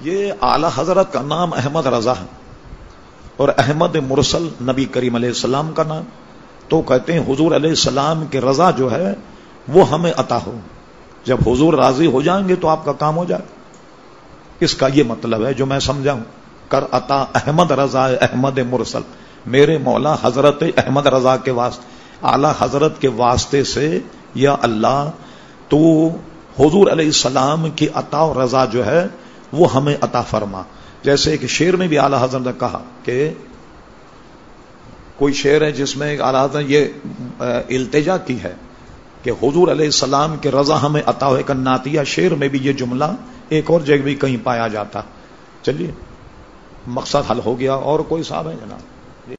یہ اعلی حضرت کا نام احمد رضا ہے اور احمد مرسل نبی کریم علیہ السلام کا نام تو کہتے ہیں حضور علیہ السلام کے رضا جو ہے وہ ہمیں عطا ہو۔ جب حضور راضی ہو جائیں گے تو آپ کا کام ہو جائے۔ اس کا یہ مطلب ہے جو میں سمجھاؤں۔ کر عطا احمد رضا، احمد مرسل۔ میرے مولا حضرت احمد رضا کے واسطے اعلی حضرت کے واسطے سے یا اللہ، تو حضور علیہ السلام کی عطا و رضا جو ہے وہ ہمیں عطا فرما۔ جیسے ایک شیر میں بھی اعلی حضرت نے کہا کہ کوئی شعر ہے جس میں اعلی حضرت یہ التجا کی ہے کہ حضور علیہ السلام کے رضا ہمیں عطا ہوئے۔ کا ناتیہ شیر میں بھی یہ جملہ ایک اور جگہ بھی کہیں پایا جاتا۔ چلیے، مقصد حل ہو گیا اور کوئی صاحب ہے جناب؟